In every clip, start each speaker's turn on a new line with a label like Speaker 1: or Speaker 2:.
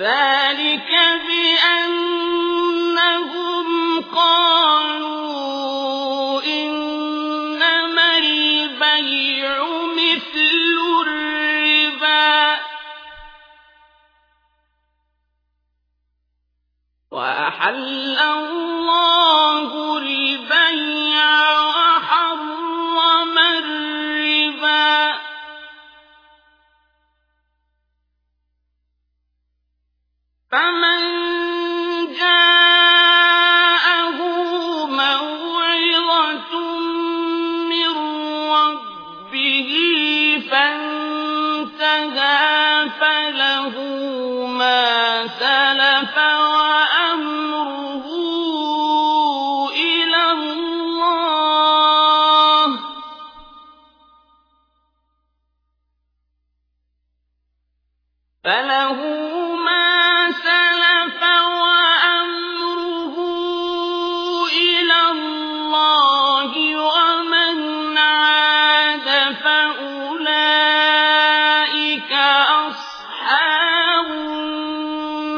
Speaker 1: ذلك بأنهم قالوا إنما البيع مثل الربا وأحل ما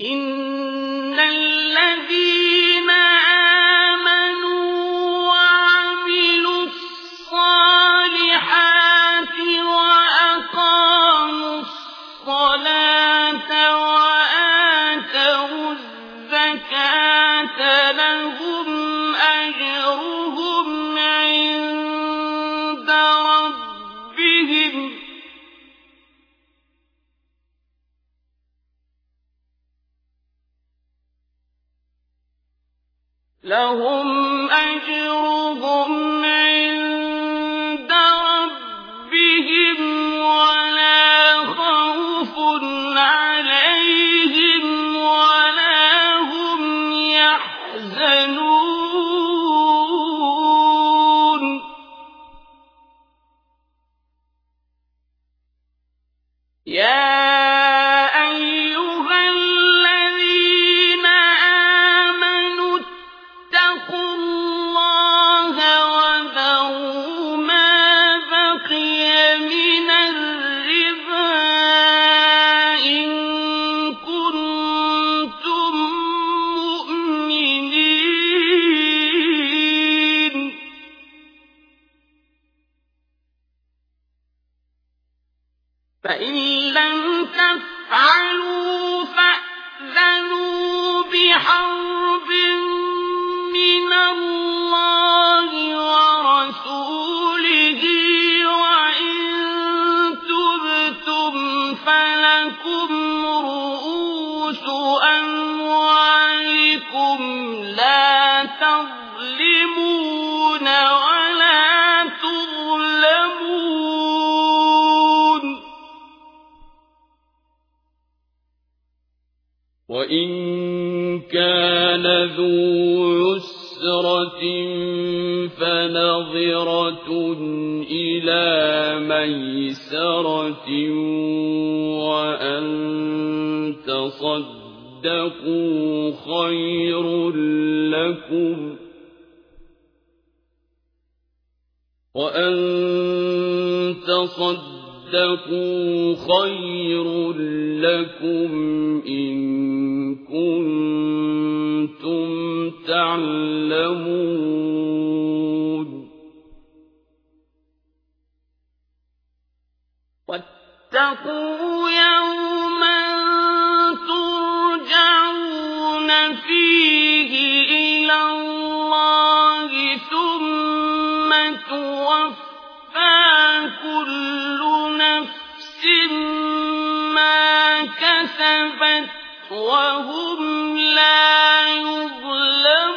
Speaker 1: إن الذين لهم أجرهم فإن لم تفعلوا فأذنوا بحرب من الله ورسوله وإن تبتم فلكم رؤوس أموالكم لا تظلمون
Speaker 2: وإن كان ذو عسرة فنظرة إلى ميسرة وأن تصدقوا خير لكم وأن تصدقوا تصدقوا خير لكم إن كنتم تعلمون
Speaker 1: واتقوا يوما ترجعون فيه إلى الله ثم توفى كل ما كسبت وهم لا يظلمون.